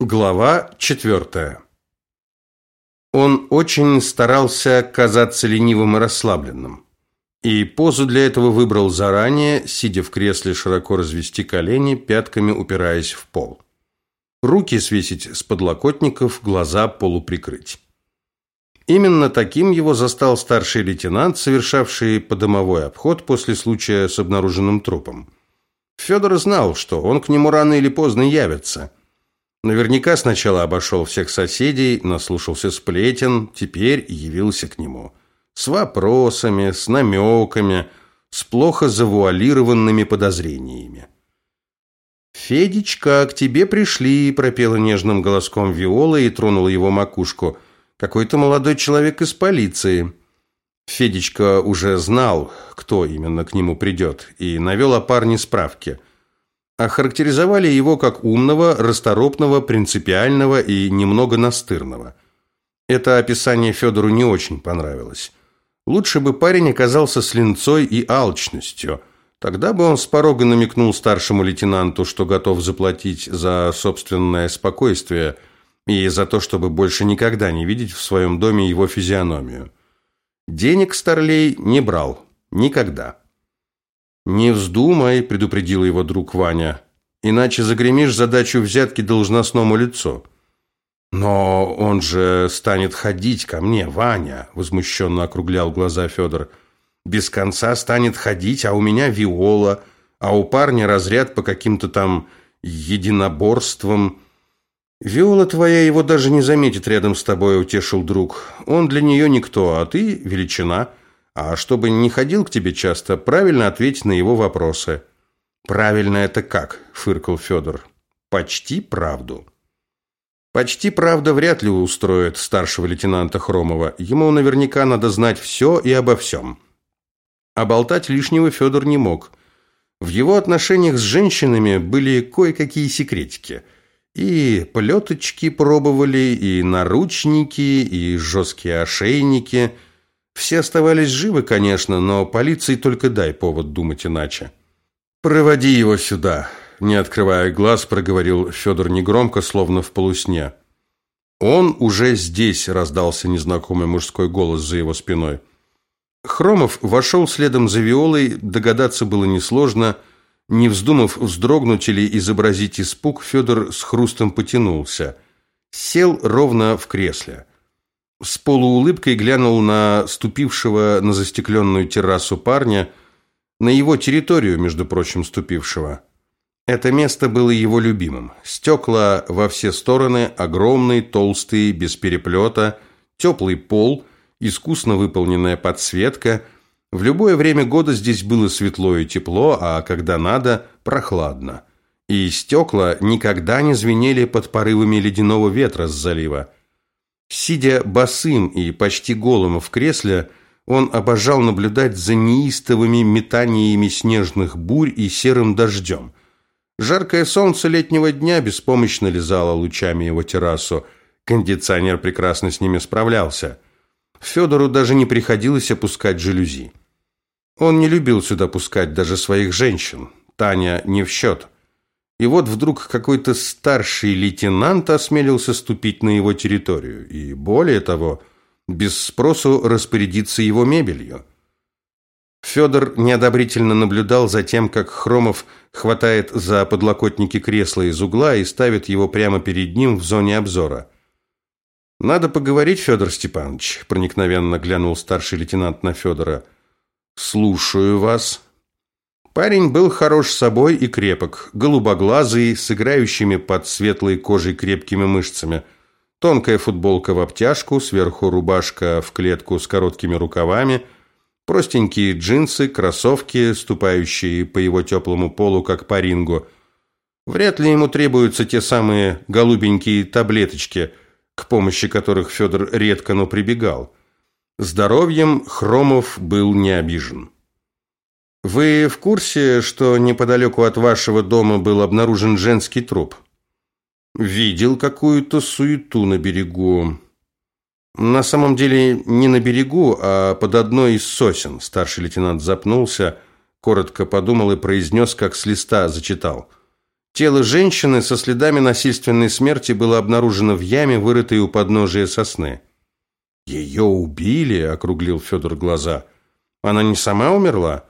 Глава четвертая. Он очень старался казаться ленивым и расслабленным. И позу для этого выбрал заранее, сидя в кресле, широко развести колени, пятками упираясь в пол. Руки свесить с подлокотников, глаза полуприкрыть. Именно таким его застал старший лейтенант, совершавший подомовой обход после случая с обнаруженным трупом. Федор знал, что он к нему рано или поздно явится – Наверняка сначала обошел всех соседей, наслушался сплетен, теперь явился к нему. С вопросами, с намеками, с плохо завуалированными подозрениями. «Федечка, к тебе пришли», – пропела нежным голоском Виола и тронула его макушку. «Какой-то молодой человек из полиции». Федечка уже знал, кто именно к нему придет, и навел о парне справки – охарактеризовали его как умного, расторопного, принципиального и немного настырного. Это описание Федору не очень понравилось. Лучше бы парень оказался с линцой и алчностью. Тогда бы он с порога намекнул старшему лейтенанту, что готов заплатить за собственное спокойствие и за то, чтобы больше никогда не видеть в своем доме его физиономию. Денег Старлей не брал. Никогда. «Не вздумай», – предупредил его друг Ваня, – «иначе загремишь задачу взятки должностному лицу». «Но он же станет ходить ко мне, Ваня», – возмущенно округлял глаза Федор. «Без конца станет ходить, а у меня виола, а у парня разряд по каким-то там единоборствам». «Виола твоя его даже не заметит рядом с тобой», – утешил друг. «Он для нее никто, а ты – величина». А чтобы не ходил к тебе часто, правильно ответь на его вопросы. Правильно это как? фыркал Федор. Почти правду. Почти правда вряд ли устроит старшего лейтенанта Хромова. Ему наверняка надо знать все и обо всем. А болтать лишнего Федор не мог. В его отношениях с женщинами были кое-какие секретики. И плеточки пробовали, и наручники, и жесткие ошейники – все оставались живы, конечно, но полиции только дай повод думать иначе. «Проводи его сюда», – не открывая глаз, проговорил Федор негромко, словно в полусне. «Он уже здесь», – раздался незнакомый мужской голос за его спиной. Хромов вошел следом за Виолой, догадаться было несложно. Не вздумав вздрогнуть или изобразить испуг, Федор с хрустом потянулся. Сел ровно в кресле с полуулыбкой глянул на ступившего на застекленную террасу парня, на его территорию, между прочим, ступившего. Это место было его любимым. Стекла во все стороны, огромные, толстые, без переплета, теплый пол, искусно выполненная подсветка. В любое время года здесь было светло и тепло, а когда надо, прохладно. И стекла никогда не звенели под порывами ледяного ветра с залива. Сидя босым и почти голым в кресле, он обожал наблюдать за неистовыми метаниями снежных бурь и серым дождем. Жаркое солнце летнего дня беспомощно лизало лучами его террасу. Кондиционер прекрасно с ними справлялся. Федору даже не приходилось опускать жалюзи. Он не любил сюда пускать даже своих женщин. Таня не в счет. И вот вдруг какой-то старший лейтенант осмелился ступить на его территорию и, более того, без спросу распорядиться его мебелью. Федор неодобрительно наблюдал за тем, как Хромов хватает за подлокотники кресла из угла и ставит его прямо перед ним в зоне обзора. «Надо поговорить, Федор Степанович», – проникновенно глянул старший лейтенант на Федора. «Слушаю вас», Парень был хорош собой и крепок, голубоглазый, с играющими под светлой кожей крепкими мышцами. Тонкая футболка в обтяжку, сверху рубашка в клетку с короткими рукавами, простенькие джинсы, кроссовки, ступающие по его теплому полу, как по рингу. Вряд ли ему требуются те самые голубенькие таблеточки, к помощи которых Федор редко, но прибегал. Здоровьем Хромов был не обижен. Вы в курсе, что неподалеку от вашего дома был обнаружен женский труп? Видел какую-то суету на берегу. На самом деле не на берегу, а под одной из сосен. Старший лейтенант запнулся, коротко подумал и произнес, как с листа зачитал. Тело женщины со следами насильственной смерти было обнаружено в яме, вырытой у подножия сосны. «Ее убили?» – округлил Федор глаза. «Она не сама умерла?»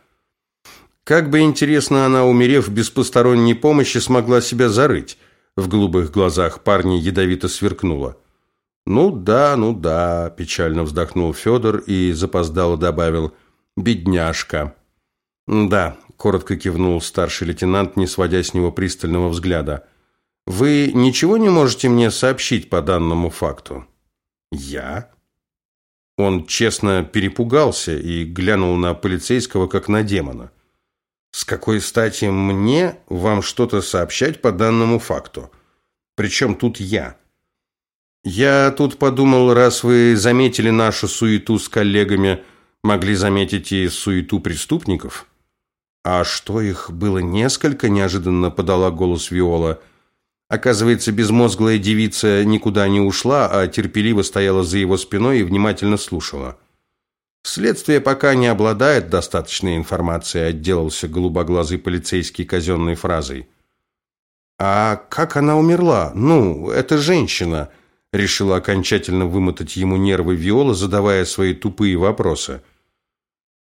Как бы интересно она, умерев без посторонней помощи, смогла себя зарыть. В голубых глазах парня ядовито сверкнуло. «Ну да, ну да», – печально вздохнул Федор и запоздало добавил «бедняжка». «Да», – коротко кивнул старший лейтенант, не сводя с него пристального взгляда. «Вы ничего не можете мне сообщить по данному факту?» «Я?» Он честно перепугался и глянул на полицейского, как на демона. «С какой стати мне вам что-то сообщать по данному факту? Причем тут я?» «Я тут подумал, раз вы заметили нашу суету с коллегами, могли заметить и суету преступников». «А что, их было несколько?» – неожиданно подала голос Виола. Оказывается, безмозглая девица никуда не ушла, а терпеливо стояла за его спиной и внимательно слушала. Следствие пока не обладает достаточной информацией, отделался голубоглазый полицейский казенной фразой. «А как она умерла? Ну, это женщина», – решила окончательно вымотать ему нервы Виола, задавая свои тупые вопросы.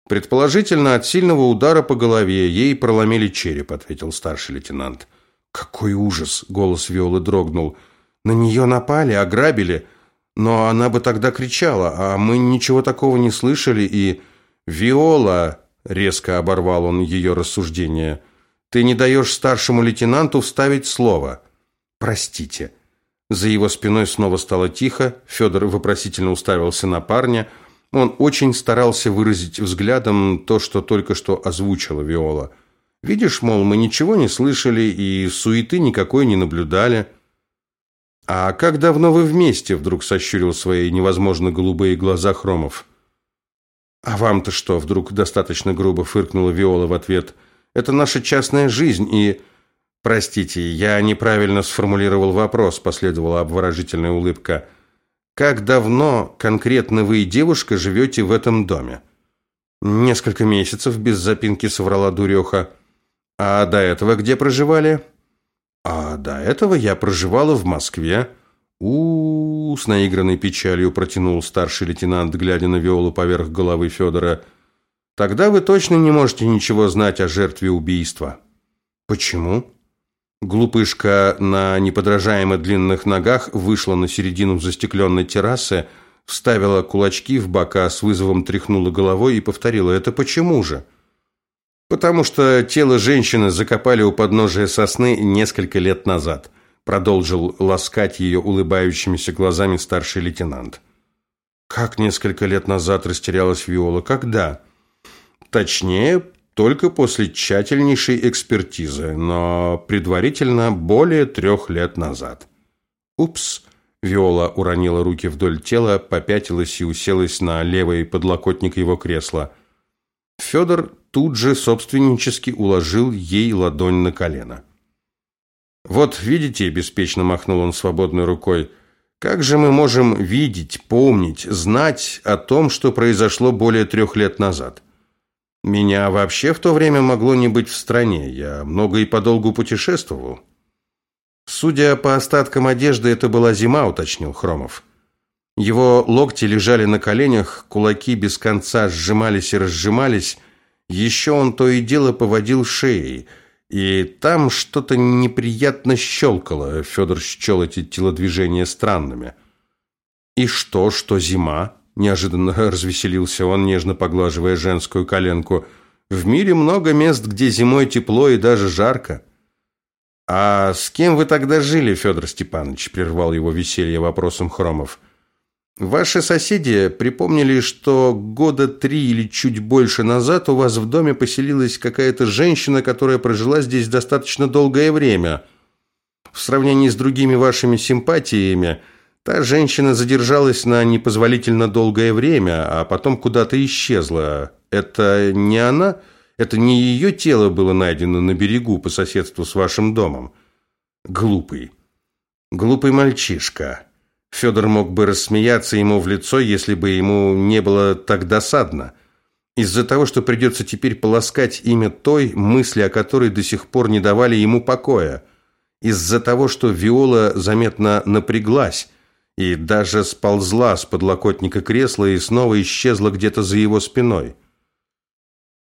«Предположительно, от сильного удара по голове ей проломили череп», – ответил старший лейтенант. «Какой ужас!» – голос Виолы дрогнул. «На нее напали, ограбили, но она бы тогда кричала, а мы ничего такого не слышали, и...» «Виола!» – резко оборвал он ее рассуждение. «Ты не даешь старшему лейтенанту вставить слово». «Простите». За его спиной снова стало тихо, Федор вопросительно уставился на парня. Он очень старался выразить взглядом то, что только что озвучила Виола – Видишь, мол, мы ничего не слышали и суеты никакой не наблюдали. А как давно вы вместе? Вдруг сощурил свои невозможно голубые глаза Хромов. А вам-то что? Вдруг достаточно грубо фыркнула Виола в ответ. Это наша частная жизнь и... Простите, я неправильно сформулировал вопрос, последовала обворожительная улыбка. Как давно конкретно вы и девушка живете в этом доме? Несколько месяцев, без запинки соврала дуреха. А до этого где проживали? А до этого я проживала в Москве. У, -у, -у с наигранной печалью протянул старший лейтенант, глядя на Виолу поверх головы Федора. Тогда вы точно не можете ничего знать о жертве убийства. Почему? Глупышка на неподражаемо длинных ногах вышла на середину застекленной террасы, вставила кулачки в бока, с вызовом тряхнула головой и повторила: "Это почему же?" Потому что тело женщины закопали у подножия сосны несколько лет назад, продолжил ласкать ее улыбающимися глазами старший лейтенант. Как несколько лет назад растерялась Виола? Когда? Точнее, только после тщательнейшей экспертизы, но предварительно более трех лет назад. Упс. Виола уронила руки вдоль тела, попятилась и уселась на левый подлокотник его кресла. Федор тут же собственнически уложил ей ладонь на колено. «Вот, видите», – беспечно махнул он свободной рукой, – «как же мы можем видеть, помнить, знать о том, что произошло более трех лет назад? Меня вообще в то время могло не быть в стране, я много и подолгу путешествовал». «Судя по остаткам одежды, это была зима», – уточнил Хромов. Его локти лежали на коленях, кулаки без конца сжимались и разжимались – еще он то и дело поводил шеей, и там что-то неприятно щелкало. Федор счел эти телодвижения странными. «И что, что зима?» Неожиданно развеселился он, нежно поглаживая женскую коленку. «В мире много мест, где зимой тепло и даже жарко». «А с кем вы тогда жили, Федор Степанович?» прервал его веселье вопросом Хромов. Ваши соседи припомнили, что года три или чуть больше назад у вас в доме поселилась какая-то женщина, которая прожила здесь достаточно долгое время. В сравнении с другими вашими симпатиями, та женщина задержалась на непозволительно долгое время, а потом куда-то исчезла. Это не она? Это не ее тело было найдено на берегу по соседству с вашим домом? Глупый. Глупый мальчишка. Федор мог бы рассмеяться ему в лицо, если бы ему не было так досадно. Из-за того, что придется теперь полоскать имя той, мысли о которой до сих пор не давали ему покоя. из-за того, что Виола заметно напряглась и даже сползла с подлокотника кресла и снова исчезла где-то за его спиной.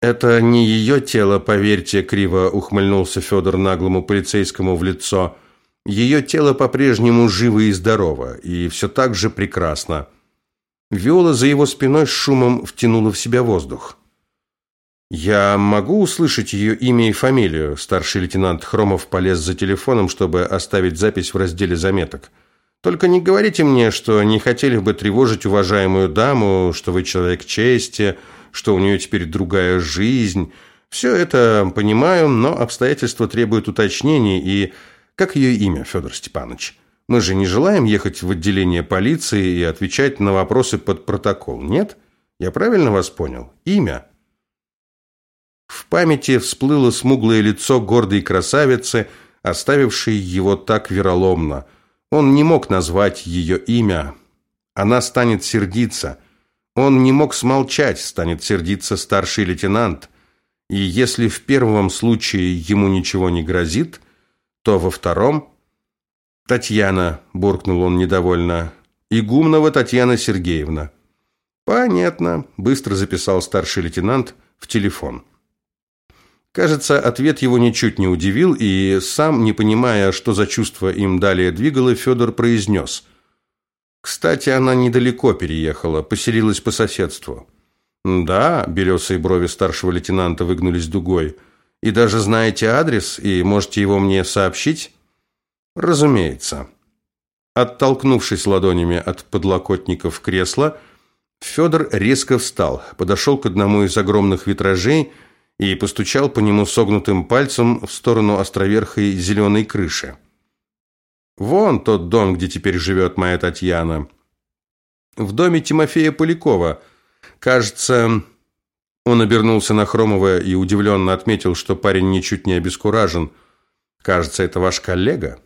«Это не ее тело, поверьте», — криво ухмыльнулся Федор наглому полицейскому в лицо. «Ее тело по-прежнему живо и здорово, и все так же прекрасно». Виола за его спиной с шумом втянула в себя воздух. «Я могу услышать ее имя и фамилию?» Старший лейтенант Хромов полез за телефоном, чтобы оставить запись в разделе заметок. «Только не говорите мне, что не хотели бы тревожить уважаемую даму, что вы человек чести, что у нее теперь другая жизнь. Все это понимаю, но обстоятельства требуют уточнений. И как ее имя, Федор Степанович? Мы же не желаем ехать в отделение полиции и отвечать на вопросы под протокол, нет? Я правильно вас понял? Имя?» В памяти всплыло смуглое лицо гордой красавицы, оставившей его так вероломно. Он не мог назвать ее имя. Она станет сердиться. Он не мог смолчать, станет сердиться старший лейтенант. И если в первом случае ему ничего не грозит, то во втором... «Татьяна», — буркнул он недовольно, — «Игумнова Татьяна Сергеевна». «Понятно», — быстро записал старший лейтенант в телефон. Кажется, ответ его ничуть не удивил, и сам, не понимая, что за чувство им далее двигало, Федор произнес. «Кстати, она недалеко переехала, поселилась по соседству». «Да», – белесые брови старшего лейтенанта выгнулись дугой. «И даже знаете адрес, и можете его мне сообщить?» «Разумеется». Оттолкнувшись ладонями от подлокотников кресла, Федор резко встал, подошел к одному из огромных витражей – и постучал по нему согнутым пальцем в сторону островерхой зеленой крыши. «Вон тот дом, где теперь живет моя Татьяна. В доме Тимофея Полякова. Кажется...» Он обернулся на Хромова и удивленно отметил, что парень ничуть не обескуражен. «Кажется, это ваш коллега?»